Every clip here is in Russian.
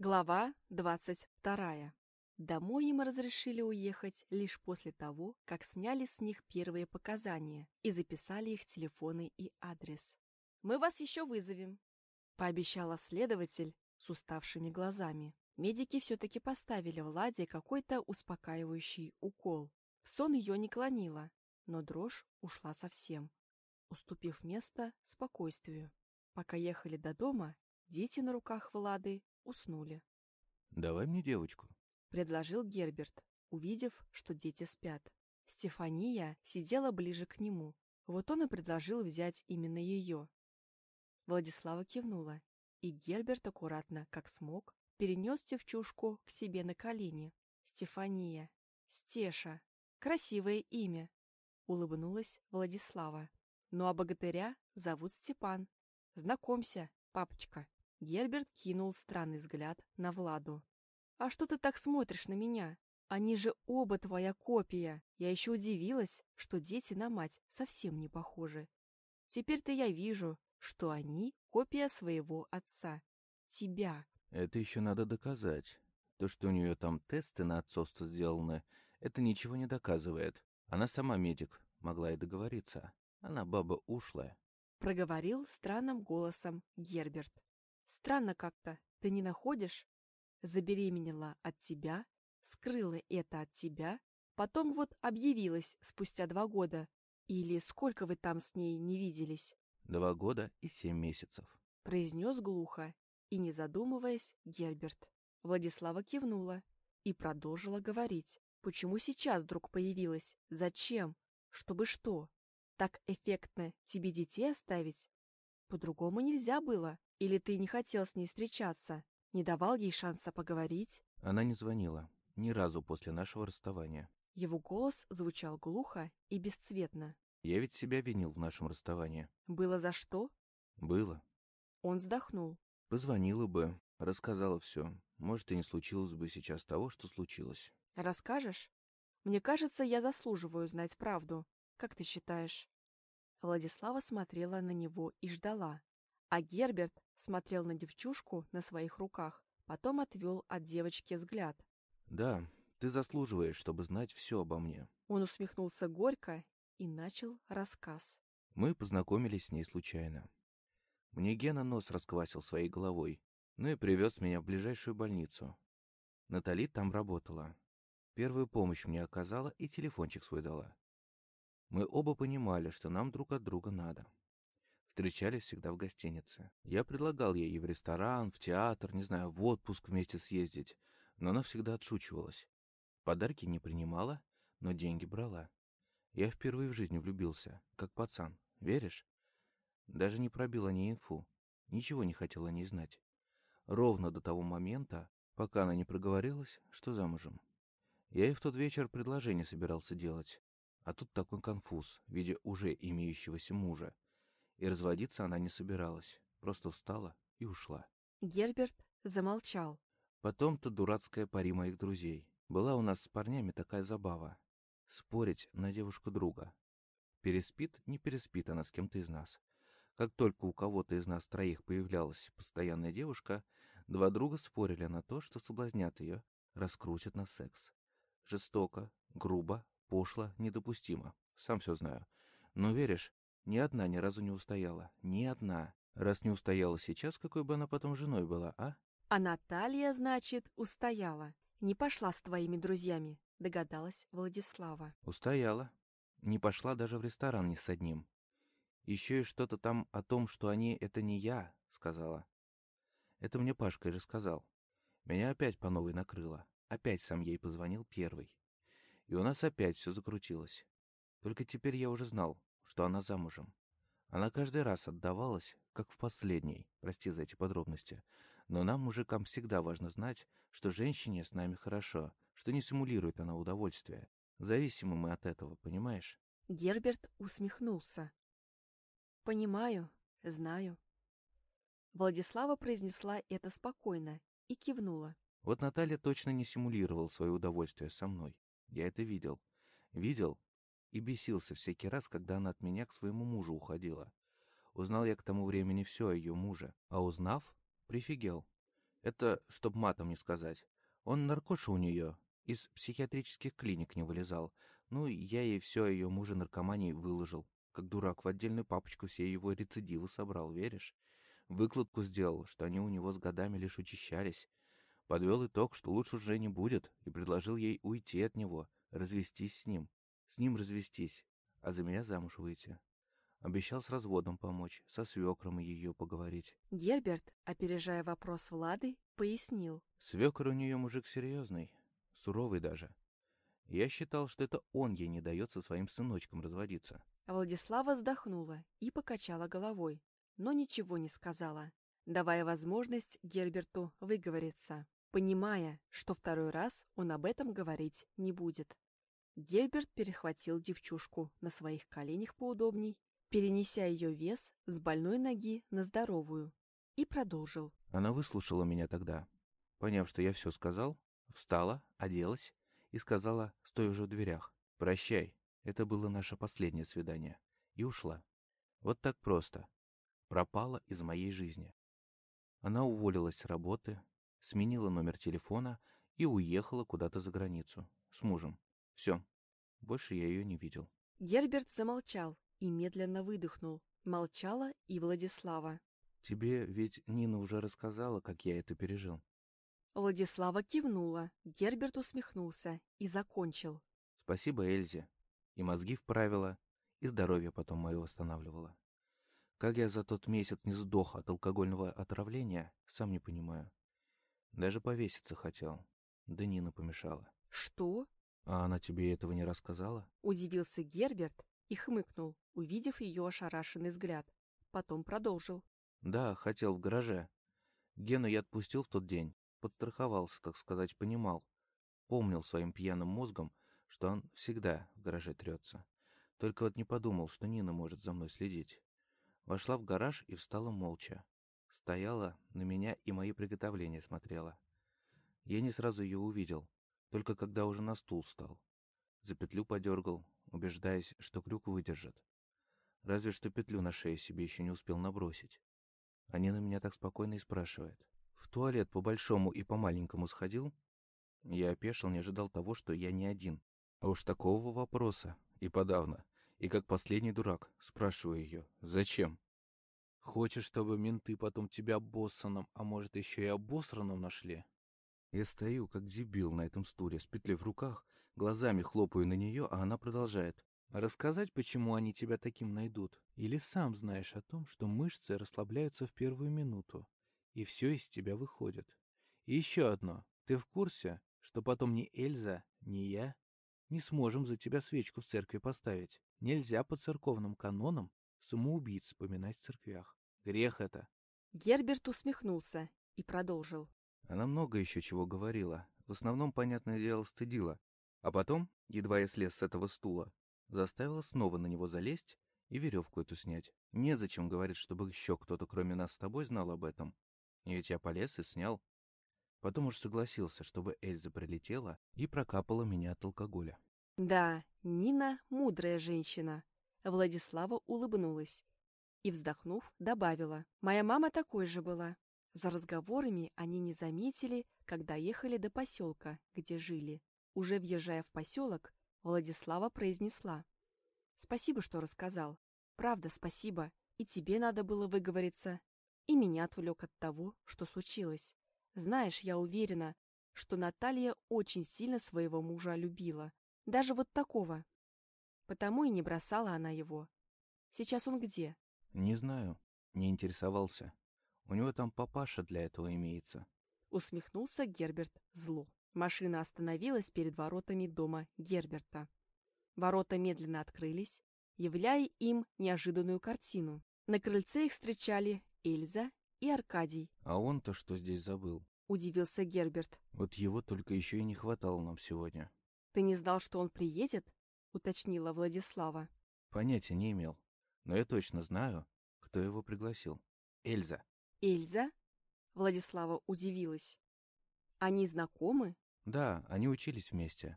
Глава двадцать вторая. Домой им разрешили уехать лишь после того, как сняли с них первые показания и записали их телефоны и адрес. «Мы вас еще вызовем», — пообещала следователь с уставшими глазами. Медики все-таки поставили Владе какой-то успокаивающий укол. В сон ее не клонило, но дрожь ушла совсем, уступив место спокойствию. Пока ехали до дома, дети на руках Влады уснули. «Давай мне девочку», — предложил Герберт, увидев, что дети спят. Стефания сидела ближе к нему. Вот он и предложил взять именно ее. Владислава кивнула, и Герберт аккуратно, как смог, перенес девчушку к себе на колени. Стефания. Стеша. Красивое имя. Улыбнулась Владислава. Ну а богатыря зовут Степан. Знакомься, папочка. Герберт кинул странный взгляд на Владу. «А что ты так смотришь на меня? Они же оба твоя копия. Я еще удивилась, что дети на мать совсем не похожи. Теперь-то я вижу, что они копия своего отца. Тебя». «Это еще надо доказать. То, что у нее там тесты на отцовство сделаны, это ничего не доказывает. Она сама медик, могла и договориться. Она баба ушлая». Проговорил странным голосом Герберт. Странно как-то, ты не находишь? Забеременела от тебя, скрыла это от тебя, потом вот объявилась спустя два года. Или сколько вы там с ней не виделись? Два года и семь месяцев. Произнес глухо и, не задумываясь, Герберт. Владислава кивнула и продолжила говорить. Почему сейчас вдруг появилась? Зачем? Чтобы что? Так эффектно тебе детей оставить? По-другому нельзя было. Или ты не хотел с ней встречаться? Не давал ей шанса поговорить? Она не звонила. Ни разу после нашего расставания. Его голос звучал глухо и бесцветно. Я ведь себя винил в нашем расставании. Было за что? Было. Он вздохнул. Позвонила бы, рассказала все. Может, и не случилось бы сейчас того, что случилось. Расскажешь? Мне кажется, я заслуживаю знать правду. Как ты считаешь? Владислава смотрела на него и ждала. А Герберт смотрел на девчушку на своих руках, потом отвел от девочки взгляд. «Да, ты заслуживаешь, чтобы знать все обо мне». Он усмехнулся горько и начал рассказ. Мы познакомились с ней случайно. Мне Гена нос расквасил своей головой, ну и привез меня в ближайшую больницу. Натали там работала. Первую помощь мне оказала и телефончик свой дала. Мы оба понимали, что нам друг от друга надо. Встречались всегда в гостинице. Я предлагал ей и в ресторан, в театр, не знаю, в отпуск вместе съездить, но она всегда отшучивалась. Подарки не принимала, но деньги брала. Я впервые в жизни влюбился, как пацан, веришь? Даже не пробил о ней инфу, ничего не хотел о ней знать. Ровно до того момента, пока она не проговорилась, что замужем. Я ей в тот вечер предложение собирался делать, а тут такой конфуз в виде уже имеющегося мужа. И разводиться она не собиралась, просто встала и ушла. Герберт замолчал. Потом-то дурацкая пари моих друзей. Была у нас с парнями такая забава. Спорить на девушку друга. Переспит, не переспит она с кем-то из нас. Как только у кого-то из нас троих появлялась постоянная девушка, два друга спорили на то, что соблазнят ее, раскрутят на секс. Жестоко, грубо, Пошло, недопустимо. Сам все знаю. Но веришь, ни одна ни разу не устояла. Ни одна. Раз не устояла сейчас, какой бы она потом женой была, а? А Наталья, значит, устояла. Не пошла с твоими друзьями, догадалась Владислава. Устояла. Не пошла даже в ресторан ни с одним. Еще и что-то там о том, что они — это не я, сказала. Это мне Пашка и рассказал. Меня опять по новой накрыло. Опять сам ей позвонил первый. И у нас опять все закрутилось. Только теперь я уже знал, что она замужем. Она каждый раз отдавалась, как в последней, прости за эти подробности. Но нам, мужикам, всегда важно знать, что женщине с нами хорошо, что не симулирует она удовольствие. Зависимы мы от этого, понимаешь? Герберт усмехнулся. «Понимаю, знаю». Владислава произнесла это спокойно и кивнула. Вот Наталья точно не симулировал свое удовольствие со мной. Я это видел. Видел и бесился всякий раз, когда она от меня к своему мужу уходила. Узнал я к тому времени все о ее муже, а узнав, прифигел. Это, чтоб матом не сказать. Он наркоша у нее, из психиатрических клиник не вылезал. Ну, я ей все о ее муже наркомании выложил. Как дурак, в отдельную папочку все его рецидивы собрал, веришь? Выкладку сделал, что они у него с годами лишь учащались. Подвел итог, что лучше уже не будет, и предложил ей уйти от него, развестись с ним. С ним развестись, а за меня замуж выйти. Обещал с разводом помочь, со свекром ее поговорить. Герберт, опережая вопрос Влады, пояснил. Свекр у нее мужик серьезный, суровый даже. Я считал, что это он ей не дает со своим сыночком разводиться. Владислава вздохнула и покачала головой, но ничего не сказала, давая возможность Герберту выговориться, понимая, что второй раз он об этом говорить не будет. Герберт перехватил девчушку на своих коленях поудобней, перенеся ее вес с больной ноги на здоровую, и продолжил. Она выслушала меня тогда. Поняв, что я все сказал, встала, оделась и сказала, стоя уже в дверях, «Прощай, это было наше последнее свидание», и ушла. Вот так просто. Пропала из моей жизни. Она уволилась с работы, сменила номер телефона и уехала куда-то за границу с мужем. Все. Больше я ее не видел. Герберт замолчал и медленно выдохнул. Молчала и Владислава. Тебе ведь Нина уже рассказала, как я это пережил. Владислава кивнула, Герберт усмехнулся и закончил. Спасибо Эльзе. И мозги вправила, и здоровье потом мое восстанавливала. Как я за тот месяц не сдох от алкогольного отравления, сам не понимаю. Даже повеситься хотел. Да Нина помешала. «Что?» «А она тебе этого не рассказала?» Удивился Герберт и хмыкнул, увидев ее ошарашенный взгляд. Потом продолжил. «Да, хотел в гараже. Гену я отпустил в тот день. Подстраховался, так сказать, понимал. Помнил своим пьяным мозгом, что он всегда в гараже трется. Только вот не подумал, что Нина может за мной следить. Вошла в гараж и встала молча. Стояла, на меня и мои приготовления смотрела. Я не сразу ее увидел, только когда уже на стул стал. За петлю подергал, убеждаясь, что крюк выдержит. Разве что петлю на шее себе еще не успел набросить. Они на меня так спокойно и спрашивают. В туалет по большому и по маленькому сходил? Я опешил, не ожидал того, что я не один. А уж такого вопроса, и подавно. И как последний дурак, спрашиваю ее, зачем? Хочешь, чтобы менты потом тебя обоссанным, а может еще и обосранным нашли? Я стою, как дебил на этом стуле, с петлей в руках, глазами хлопаю на нее, а она продолжает. Рассказать, почему они тебя таким найдут? Или сам знаешь о том, что мышцы расслабляются в первую минуту, и все из тебя выходит? И еще одно. Ты в курсе, что потом ни Эльза, ни я не сможем за тебя свечку в церкви поставить? Нельзя по церковным канонам самоубийц вспоминать в церквях. Грех это. Герберт усмехнулся и продолжил. Она много еще чего говорила. В основном, понятное дело, стыдила. А потом, едва я слез с этого стула, заставила снова на него залезть и веревку эту снять. Незачем, говорит, чтобы еще кто-то, кроме нас с тобой, знал об этом. И ведь я полез и снял. Потом уж согласился, чтобы Эльза прилетела и прокапала меня от алкоголя. Да, Нина — мудрая женщина. Владислава улыбнулась и, вздохнув, добавила. Моя мама такой же была. За разговорами они не заметили, когда ехали до поселка, где жили. Уже въезжая в поселок, Владислава произнесла. «Спасибо, что рассказал. Правда, спасибо. И тебе надо было выговориться. И меня отвлек от того, что случилось. Знаешь, я уверена, что Наталья очень сильно своего мужа любила. Даже вот такого. Потому и не бросала она его. Сейчас он где? Не знаю. Не интересовался. У него там папаша для этого имеется. Усмехнулся Герберт зло. Машина остановилась перед воротами дома Герберта. Ворота медленно открылись, являя им неожиданную картину. На крыльце их встречали Эльза и Аркадий. А он-то что здесь забыл? Удивился Герберт. Вот его только еще и не хватало нам сегодня. Ты не знал, что он приедет? Уточнила Владислава. Понятия не имел. Но я точно знаю, кто его пригласил. Эльза. Эльза? Владислава удивилась. Они знакомы? Да, они учились вместе.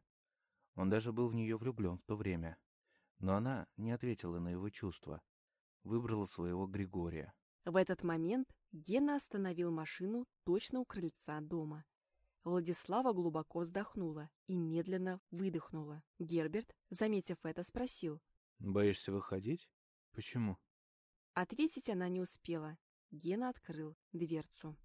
Он даже был в нее влюблен в то время. Но она не ответила на его чувства. Выбрала своего Григория. В этот момент Гена остановил машину точно у крыльца дома. Владислава глубоко вздохнула и медленно выдохнула. Герберт, заметив это, спросил. «Боишься выходить? Почему?» Ответить она не успела. Гена открыл дверцу.